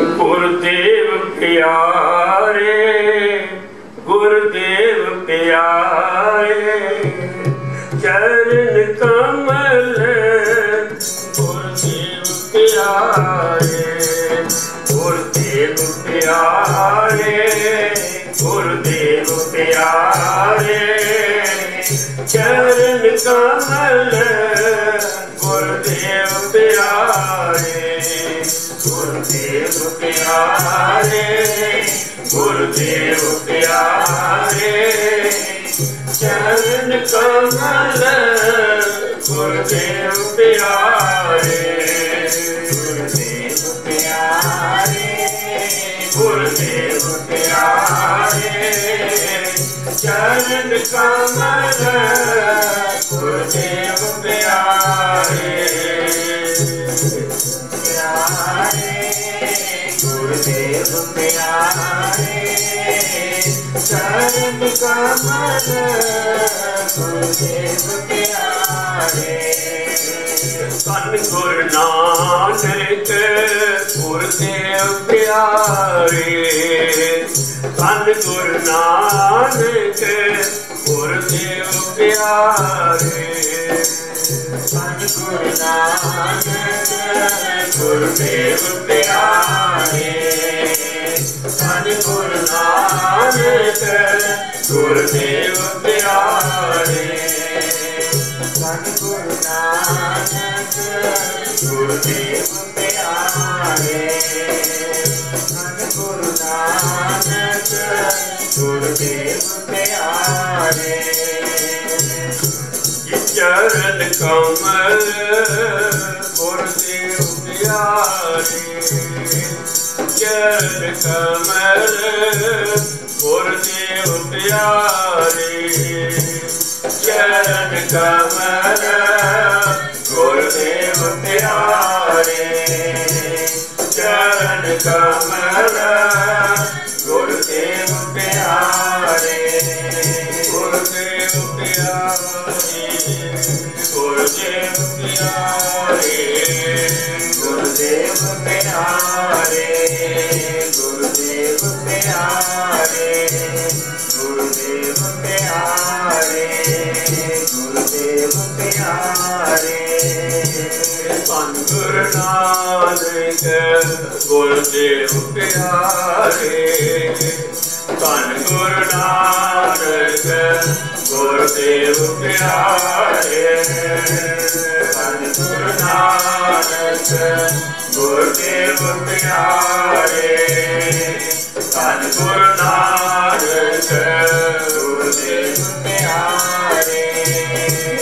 ਗੁਰਦੇਵ ਪਿਆਰੇ ਗੁਰਦੇਵ ਪਿਆਰੇ ਚਰਨ ਕਮਲ ਗੁਰਦੇਵ ਪਿਆਰੇ ਗੁਰਦੇਵ ਪਿਆਰੇ ਗੁਰਦੇਵ ਪਿਆਰੇ ਚਰਨ ਕਮਲ। ਗੁਰ ਦੇਵ ਪਿਆਰੇ ਚਰਨ ਕਮਲ ਗੁਰ ਦੇਵ ਪਿਆਰੇ ਗੁਰ ਦੇਵ ਪਿਆਰੇ ਗੁਰ ਦੇਵ ਪਿਆਰੇ ਚਰਨ ਕਮਲ ਗੁਰ ਦੇਵ ਚਰਨ ਕਮਲ ਗੁਰਦੇਵ ਪਿਆਰੇ ਧੰਨ ਗੁਰ ਨਾਨਕ, ਗੁਰਦੇਵ ਪਿਆਰੇ। ਧੰਨ ਗੁਰ ਨਾਨਕ, ਗੁਰਦੇਵ ਪਿਆਰੇ। ਧੰਨ ਗੁਰ ਨਾਨਕ, ਗੁਰਦੇਵ ਪਿਆਰੇ। ਧੰਨ ਗੁਰ ਨਾਨਕ ਗੁਰਦੇਵ ਪਿਆਰੇ ਧੰਨ ਗੁਰ ਨਾਨਕ ਗੁਰਦੇਵ ਪਿਆਰੇ ਧੰਨ ਗੁਰ ਨਾਨਕ ਗੁਰਦੇਵ ਪਿਆਰੇ ਚਰਨ ਕਮਲ ਗੁਰਦੇਵ ਪਿਆਰੇ ਚਰਨ ਕਮਲ ਗੁਰ ਕੇ ਉਪਿਆਰੇ ਚਰਨ ਕਮਲ ਗੁਰ ਦੇ ਉਪਿਆਰੇ ਚਰਨ ਕਮਲ। ਦੇਵ ਪਿਆਰੇ ਧੰਨ ਗੁਰੂ ਨਾਨਕ ਗੁਰਦੇਵ ਪਿਆਰੇ ਧੰਨ ਗੁਰੂ ਨਾਨਕ ਗੁਰਦੇਵ ਪਿਆਰੇ ਧੰਨ ਗੁਰੂ ਨਾਨਕ ਗੁਰਦੇਵ ਪਿਆਰੇ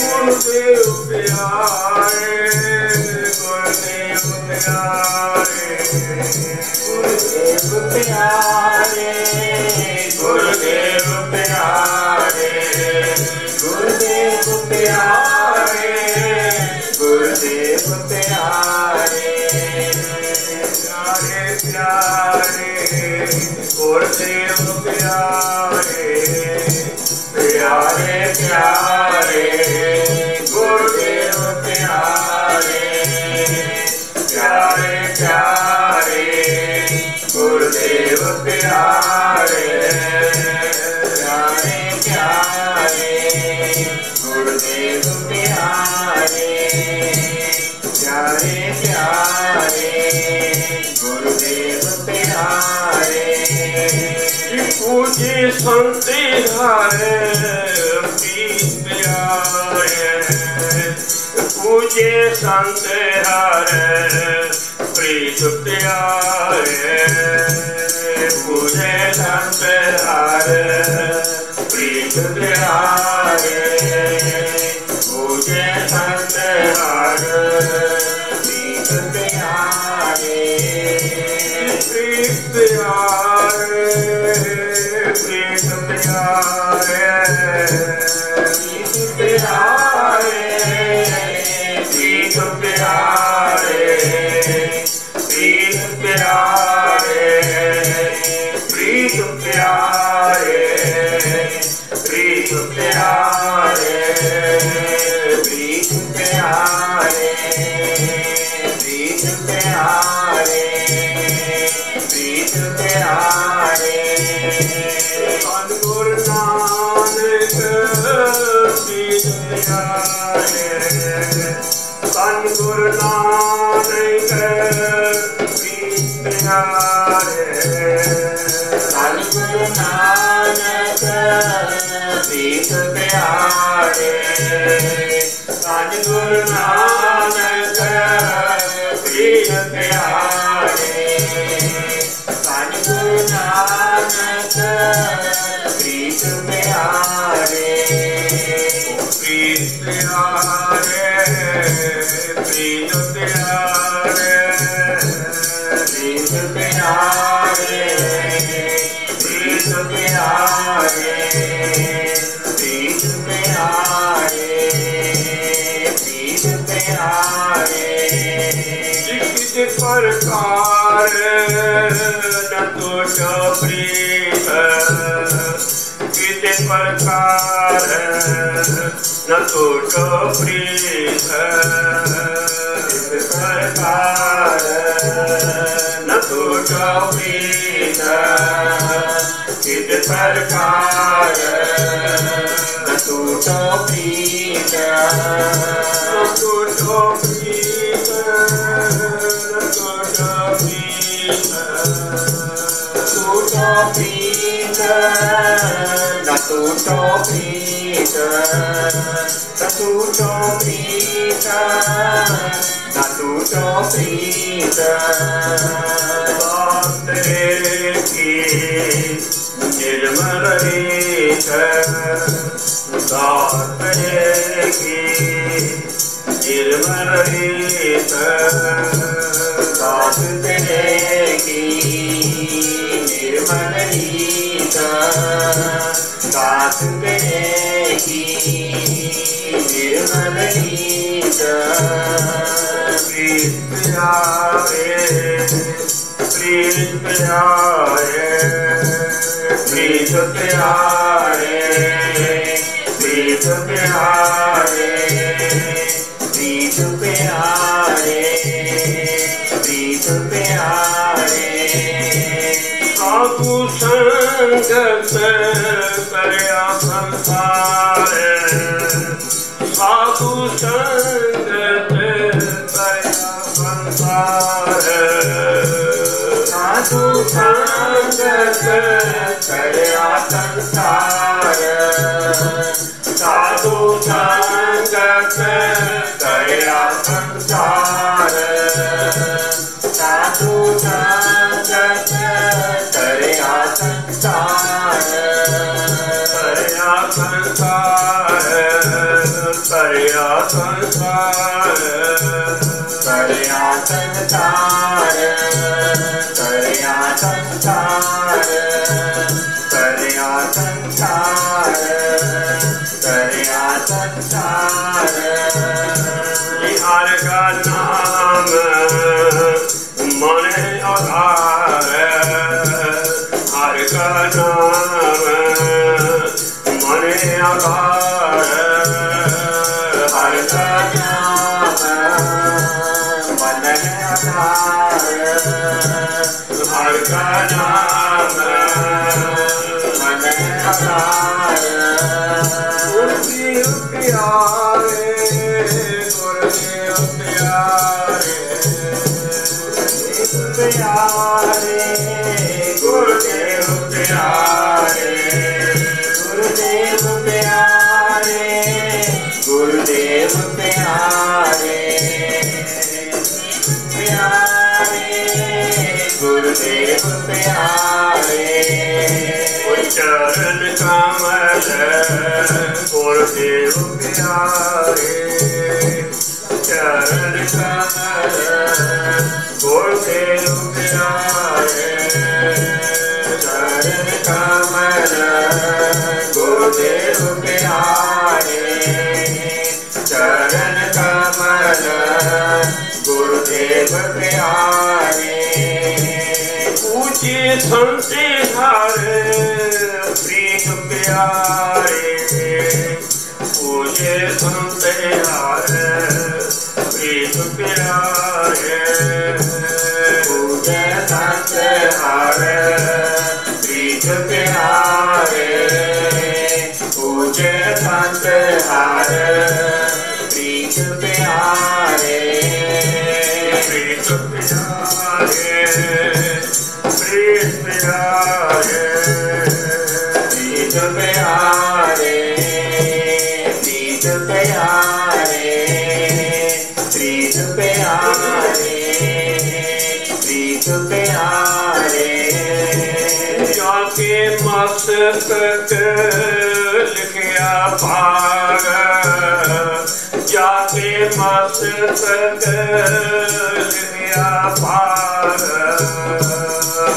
ਗੁਰਦੇਵ ਪਿਆਰੇ ਪਿਆਰੇ ਗੁਰਦੇਵ ਪਿਆਰੇ ਗੁਰਦੇਵ ਪਿਆਰੇ ਗੁਰਦੇਵ ਪਿਆਰੇ ਪਿਆਰੇ ਪਿਆਰੇ ਗੁਰਦੇਵ ਪਿਆਰੇ ਪਿਆਰੇ ਪਿਆਰੇ। ਸੰਤੀ ਹਾਰੇ ਪੀਤ ਪਿਆਰੇ। ਪੂਜੇ ਸੰਤ ਹਾਰੇ ਪ੍ਰੀਤ ਪਿਆਰੇ। ਪੂਜੇ ਸੰਤ ਹਾਰੇ ਪ੍ਰੀਤ ਪਿਆਰੇ। ਧੰਨ ਗੁਰੂ ਨਾਨਕ ਪ੍ਰੀਤ ਪਿਆਰੇ जिसके प्रकार न तो प्रेम कित प्रकार न तो प्रेम प्रकार न तो प्रेम कित प्रकार न तो प्रेम ਨ ਟੂਟ ਪ੍ਰੀਤ ਨ ਟੂਟ ਪ੍ਰੀਤ ਨ ਟੂਟ ਪ੍ਰੀਤ ਤੇਰੇ ਕੀ ਨਿਰਮਲ ਰੀਤ ਦਾਤਰੇ ਕੀ ਨਿਰਮਲ ਰੀਤ ਦਾਸ ਸੰਗਤ ਕਰਿਆ ਸੰਸਾਰ ਸਾਧੂ ਸੰਗਤ ਕਰਿਆ ਸੰਸਾਰ ਸਾਧੂ ਸੰਗਤ ਕਰਿਆ ਸੰਸਾਰ ਕਰਿਆ ਸੰਸਾਰ ਕਰਿਆ ਸੰਸਾਰ ਕਰਿਆ ਸੰਸਾਰ ਕਰਿਆ ਸੰਸਾਰ ਕਰਿਆ ਸੰਸਾਰ ਕਰਿਆ ਚਰਨ ਕਮਲ ਗੁਰਦੇਵ ਪਿਆਰੇ ਚਰਨ ਕਮਲ ਗੁਰਦੇਵ ਪਿਆਰੇ ਚਰਨ ਕਮਲ ਗੁਰਦੇਵ ਪਿਆਰੇ ਚਰਨ ਕਮਲ ਗੁਰਦੇਵ ਪਿਆਰੇ ਉੱਚੇ ਸੰਤੇ ਹਰ مقصد لکھیا پاگ ਜਾ ਕੇ ਮਤ ਸੰਗ ਲਿਆ ਪਾਰ।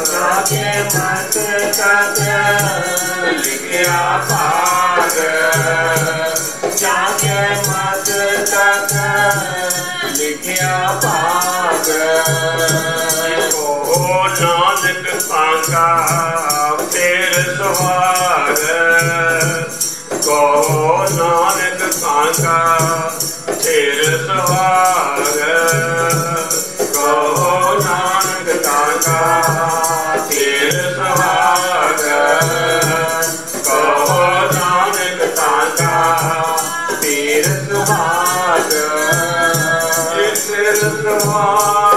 ਜਾ ਕੇ ਮਤ ਸੰਗ ਲਿਆ ਪਾਰ। ਜਾ ਕੇ ਮਤ ਸੰਗ ਲਿਆ ਪਾਰ। ਕੋ ਨਾਨਕ ਸਾਂਗਾ, ਤੇਰੇ ਸਵਾ Bhagavan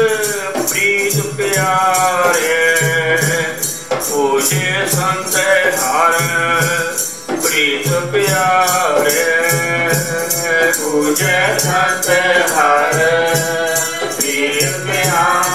ਕੇ ਸੰਤੇ ਹਾਰਨ ਪ੍ਰੀਤ ਪਿਆਰੇ ਪੂਜੇ ਸੰਤੇ ਹਾਰਨ ਪ੍ਰੀਤ ਪਿਆਰੇ।